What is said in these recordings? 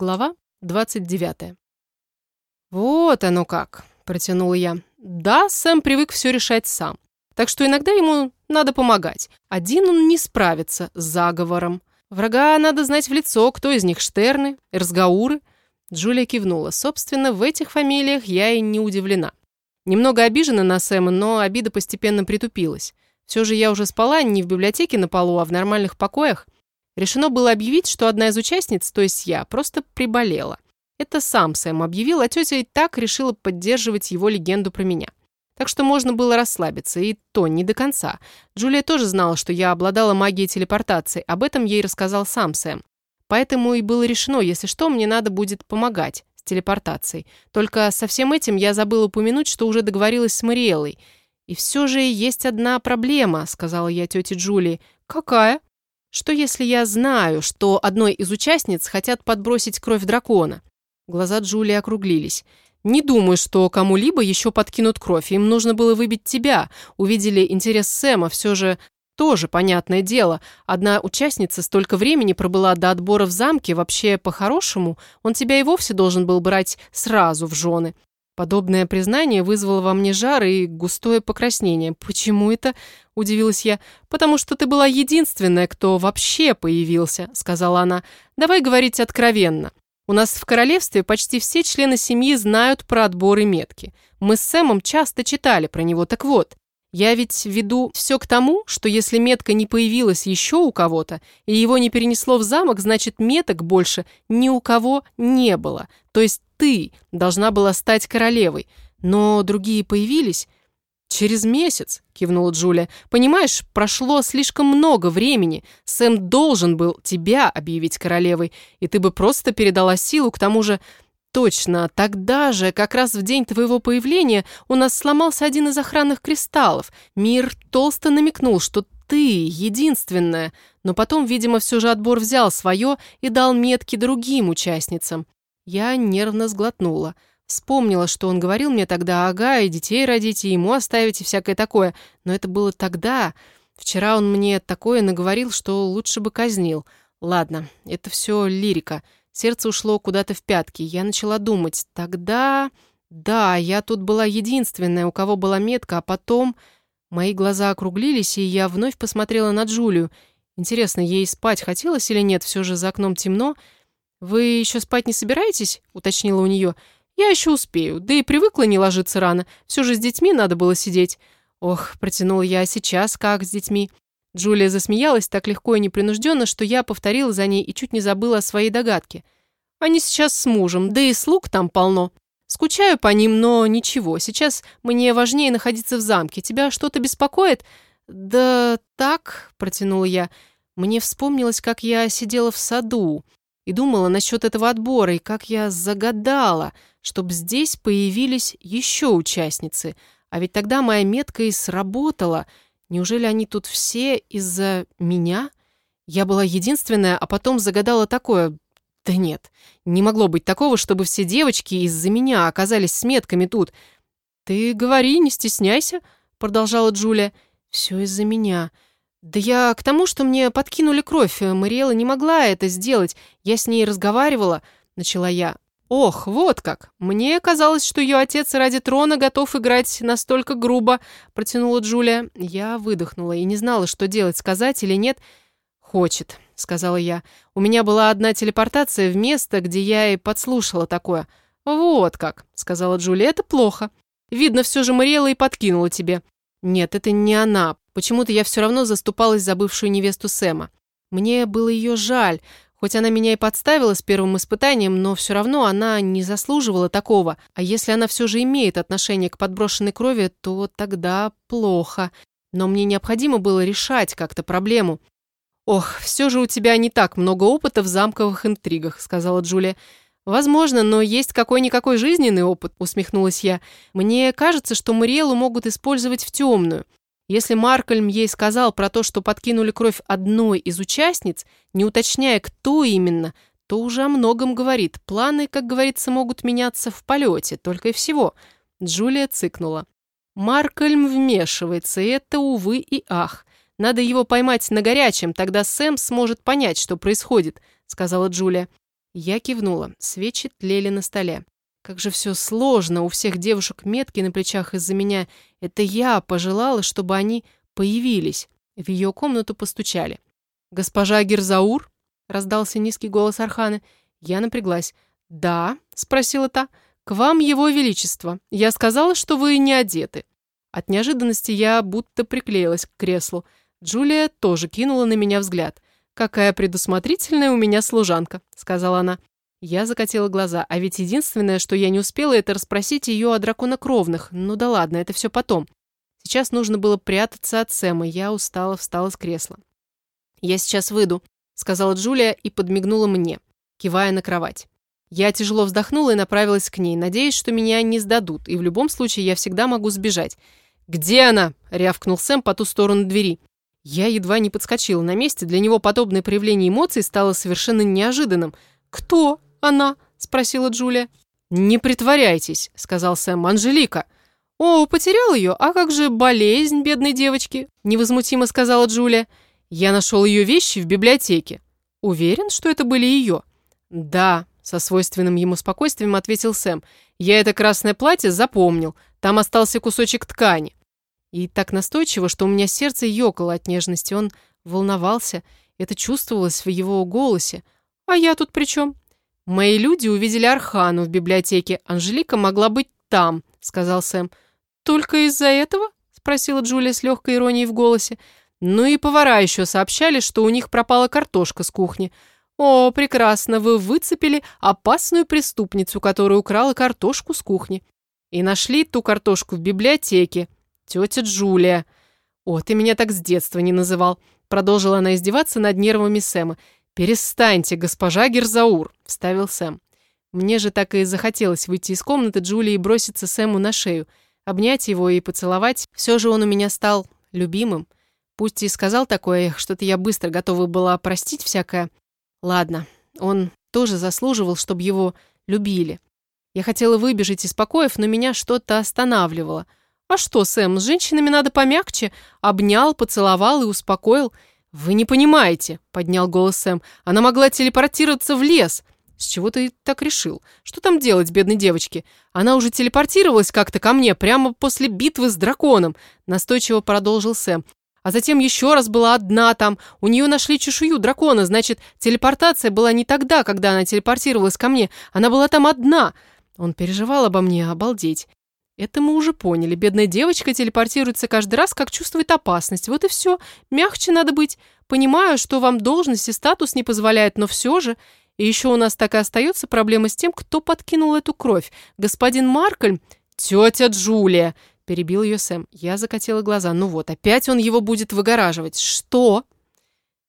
Глава 29. «Вот оно как», – протянула я. «Да, Сэм привык все решать сам. Так что иногда ему надо помогать. Один он не справится с заговором. Врага надо знать в лицо, кто из них Штерны, Эрсгауры». Джулия кивнула. Собственно, в этих фамилиях я и не удивлена. Немного обижена на Сэма, но обида постепенно притупилась. Все же я уже спала не в библиотеке на полу, а в нормальных покоях – Решено было объявить, что одна из участниц, то есть я, просто приболела. Это сам Сэм объявил, а тетя и так решила поддерживать его легенду про меня. Так что можно было расслабиться, и то не до конца. Джулия тоже знала, что я обладала магией телепортации, об этом ей рассказал сам Сэм. Поэтому и было решено, если что, мне надо будет помогать с телепортацией. Только со всем этим я забыла упомянуть, что уже договорилась с Мариэлой. «И все же есть одна проблема», — сказала я тете Джулии. «Какая?» Что если я знаю, что одной из участниц хотят подбросить кровь дракона? Глаза Джулии округлились. Не думаю, что кому-либо еще подкинут кровь. Им нужно было выбить тебя. Увидели интерес Сэма, все же тоже понятное дело. Одна участница столько времени пробыла до отбора в замке, вообще по-хорошему, он тебя и вовсе должен был брать сразу в жены. Подобное признание вызвало во мне жар и густое покраснение. «Почему это?» – удивилась я. «Потому что ты была единственная, кто вообще появился», – сказала она. «Давай говорить откровенно. У нас в королевстве почти все члены семьи знают про отборы метки. Мы с Сэмом часто читали про него. Так вот, я ведь веду все к тому, что если метка не появилась еще у кого-то, и его не перенесло в замок, значит, меток больше ни у кого не было. То есть ты должна была стать королевой. Но другие появились «Через месяц», — кивнула Джулия. «Понимаешь, прошло слишком много времени. Сэм должен был тебя объявить королевой, и ты бы просто передала силу, к тому же...» Точно, тогда же, как раз в день твоего появления, у нас сломался один из охранных кристаллов. Мир толсто намекнул, что ты единственная, но потом, видимо, все же отбор взял свое и дал метки другим участницам. Я нервно сглотнула. Вспомнила, что он говорил мне тогда, ага, и детей родить, и ему оставить, и всякое такое. Но это было тогда. Вчера он мне такое наговорил, что лучше бы казнил. Ладно, это все лирика. Сердце ушло куда-то в пятки. Я начала думать. Тогда... Да, я тут была единственная, у кого была метка, а потом... Мои глаза округлились, и я вновь посмотрела на Джулию. Интересно, ей спать хотелось или нет? Все же за окном темно. «Вы еще спать не собираетесь?» — уточнила у нее. «Я еще успею, да и привыкла не ложиться рано. Все же с детьми надо было сидеть». «Ох», — протянула я, — «сейчас как с детьми?» Джулия засмеялась так легко и непринужденно, что я повторила за ней и чуть не забыла о своей догадке. «Они сейчас с мужем, да и слуг там полно. Скучаю по ним, но ничего, сейчас мне важнее находиться в замке. Тебя что-то беспокоит?» «Да так», — протянула я. Мне вспомнилось, как я сидела в саду и думала насчет этого отбора, и как я загадала, чтобы здесь появились еще участницы. А ведь тогда моя метка и сработала — Неужели они тут все из-за меня? Я была единственная, а потом загадала такое. Да нет, не могло быть такого, чтобы все девочки из-за меня оказались с метками тут. Ты говори, не стесняйся, продолжала Джулия. Все из-за меня. Да я к тому, что мне подкинули кровь. Мариэла не могла это сделать. Я с ней разговаривала, начала я. «Ох, вот как! Мне казалось, что ее отец ради трона готов играть настолько грубо», — протянула Джулия. Я выдохнула и не знала, что делать, сказать или нет. «Хочет», — сказала я. «У меня была одна телепортация в место, где я и подслушала такое». «Вот как», — сказала Джулия, — «это плохо. Видно, все же Мариэла и подкинула тебе». «Нет, это не она. Почему-то я все равно заступалась за бывшую невесту Сэма. Мне было ее жаль, Хоть она меня и подставила с первым испытанием, но все равно она не заслуживала такого. А если она все же имеет отношение к подброшенной крови, то тогда плохо. Но мне необходимо было решать как-то проблему. «Ох, все же у тебя не так много опыта в замковых интригах», — сказала Джулия. «Возможно, но есть какой-никакой жизненный опыт», — усмехнулась я. «Мне кажется, что Мариэлу могут использовать в темную. Если Маркольм ей сказал про то, что подкинули кровь одной из участниц, не уточняя, кто именно, то уже о многом говорит. Планы, как говорится, могут меняться в полете, только и всего. Джулия цыкнула. Маркольм вмешивается, и это, увы и ах. Надо его поймать на горячем, тогда Сэм сможет понять, что происходит, сказала Джулия. Я кивнула. Свечи тлели на столе. Как же все сложно, у всех девушек метки на плечах из-за меня. Это я пожелала, чтобы они появились. В ее комнату постучали. «Госпожа Герзаур?» — раздался низкий голос Арханы. Я напряглась. «Да?» — спросила та. «К вам, его величество. Я сказала, что вы не одеты». От неожиданности я будто приклеилась к креслу. Джулия тоже кинула на меня взгляд. «Какая предусмотрительная у меня служанка», — сказала она. Я закатила глаза, а ведь единственное, что я не успела, это расспросить ее о драконокровных. Ну да ладно, это все потом. Сейчас нужно было прятаться от Сэма, я устала, встала с кресла. «Я сейчас выйду», — сказала Джулия и подмигнула мне, кивая на кровать. Я тяжело вздохнула и направилась к ней, надеясь, что меня не сдадут, и в любом случае я всегда могу сбежать. «Где она?» — рявкнул Сэм по ту сторону двери. Я едва не подскочила на месте, для него подобное проявление эмоций стало совершенно неожиданным. «Кто?» Она?» – спросила Джулия. «Не притворяйтесь», – сказал Сэм. «Анжелика». «О, потерял ее? А как же болезнь бедной девочки?» – невозмутимо сказала Джулия. «Я нашел ее вещи в библиотеке». «Уверен, что это были ее?» «Да», – со свойственным ему спокойствием ответил Сэм. «Я это красное платье запомнил. Там остался кусочек ткани». И так настойчиво, что у меня сердце ёкало от нежности. Он волновался. Это чувствовалось в его голосе. «А я тут при чем?» «Мои люди увидели Архану в библиотеке. Анжелика могла быть там», — сказал Сэм. «Только из-за этого?» — спросила Джулия с легкой иронией в голосе. «Ну и повара еще сообщали, что у них пропала картошка с кухни. О, прекрасно, вы выцепили опасную преступницу, которая украла картошку с кухни. И нашли ту картошку в библиотеке. Тетя Джулия. О, ты меня так с детства не называл». Продолжила она издеваться над нервами Сэма. «Перестаньте, госпожа Герзаур», — вставил Сэм. Мне же так и захотелось выйти из комнаты Джулии и броситься Сэму на шею, обнять его и поцеловать. Все же он у меня стал любимым. Пусть и сказал такое, что-то я быстро готова была простить всякое. Ладно, он тоже заслуживал, чтобы его любили. Я хотела выбежать из покоев, но меня что-то останавливало. А что, Сэм, с женщинами надо помягче. Обнял, поцеловал и успокоил. «Вы не понимаете», — поднял голос Сэм. «Она могла телепортироваться в лес». «С чего ты так решил? Что там делать, бедной девочке? Она уже телепортировалась как-то ко мне прямо после битвы с драконом», — настойчиво продолжил Сэм. «А затем еще раз была одна там. У нее нашли чешую дракона, значит, телепортация была не тогда, когда она телепортировалась ко мне. Она была там одна». Он переживал обо мне, обалдеть. Это мы уже поняли. Бедная девочка телепортируется каждый раз, как чувствует опасность. Вот и все. Мягче надо быть. Понимаю, что вам должность и статус не позволяют, но все же... И еще у нас так и остается проблема с тем, кто подкинул эту кровь. Господин Маркельм... Тетя Джулия, перебил ее Сэм. Я закатила глаза. Ну вот, опять он его будет выгораживать. Что?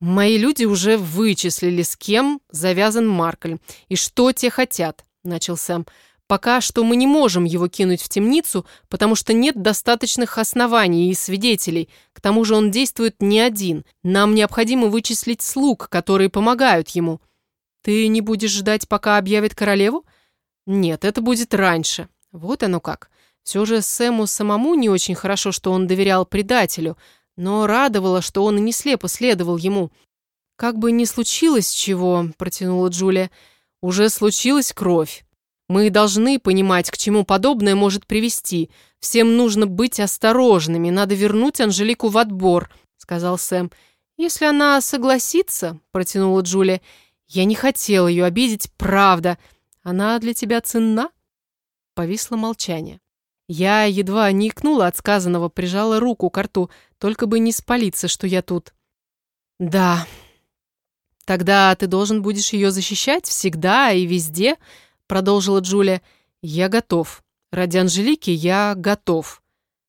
Мои люди уже вычислили, с кем завязан Маркельм. И что те хотят, начал Сэм. Пока что мы не можем его кинуть в темницу, потому что нет достаточных оснований и свидетелей. К тому же он действует не один. Нам необходимо вычислить слуг, которые помогают ему. Ты не будешь ждать, пока объявит королеву? Нет, это будет раньше. Вот оно как. Все же Сэму самому не очень хорошо, что он доверял предателю, но радовало, что он и не слепо следовал ему. «Как бы ни случилось чего», — протянула Джулия, — «уже случилась кровь. Мы должны понимать, к чему подобное может привести. Всем нужно быть осторожными, надо вернуть Анжелику в отбор», — сказал Сэм. «Если она согласится», — протянула Джулия. «Я не хотела ее обидеть, правда. Она для тебя ценна?» Повисло молчание. Я едва не икнула от сказанного, прижала руку к рту, только бы не спалиться, что я тут. «Да. Тогда ты должен будешь ее защищать всегда и везде», продолжила Джулия. «Я готов. Ради Анжелики я готов».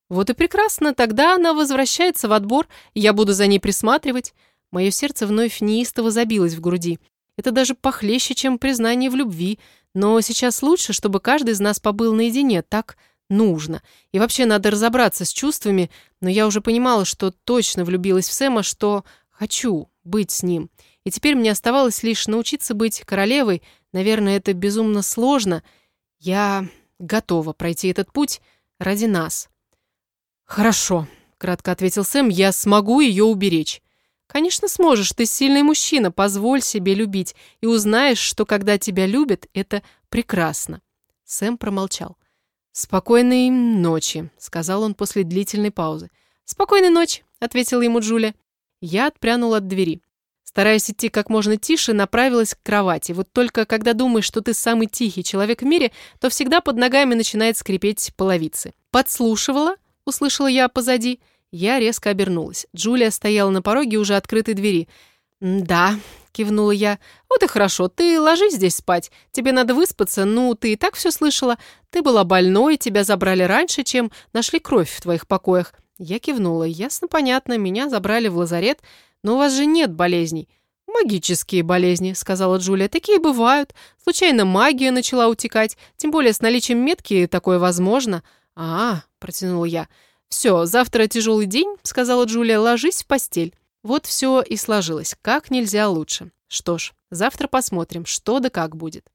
«Вот и прекрасно, тогда она возвращается в отбор, я буду за ней присматривать». Мое сердце вновь неистово забилось в груди. Это даже похлеще, чем признание в любви. Но сейчас лучше, чтобы каждый из нас побыл наедине, так нужно. И вообще надо разобраться с чувствами, но я уже понимала, что точно влюбилась в Сэма, что хочу быть с ним. И теперь мне оставалось лишь научиться быть королевой, Наверное, это безумно сложно. Я готова пройти этот путь ради нас. Хорошо, кратко ответил Сэм, я смогу ее уберечь. «Конечно сможешь, ты сильный мужчина, позволь себе любить, и узнаешь, что когда тебя любят, это прекрасно». Сэм промолчал. «Спокойной ночи», — сказал он после длительной паузы. «Спокойной ночи», — ответила ему Джулия. Я отпрянула от двери. Стараясь идти как можно тише, направилась к кровати. Вот только когда думаешь, что ты самый тихий человек в мире, то всегда под ногами начинает скрипеть половицы. «Подслушивала?» — услышала я позади. Я резко обернулась. Джулия стояла на пороге уже открытой двери. «Да», — кивнула я. «Вот и хорошо, ты ложись здесь спать. Тебе надо выспаться, ну, ты и так все слышала. Ты была больной, тебя забрали раньше, чем нашли кровь в твоих покоях». Я кивнула. «Ясно, понятно, меня забрали в лазарет». «Но у вас же нет болезней». «Магические болезни», — сказала Джулия. «Такие бывают. Случайно магия начала утекать. Тем более с наличием метки такое возможно». «А, — протянул я. «Все, завтра тяжелый день», — сказала Джулия. «Ложись в постель». Вот все и сложилось. Как нельзя лучше. Что ж, завтра посмотрим, что да как будет.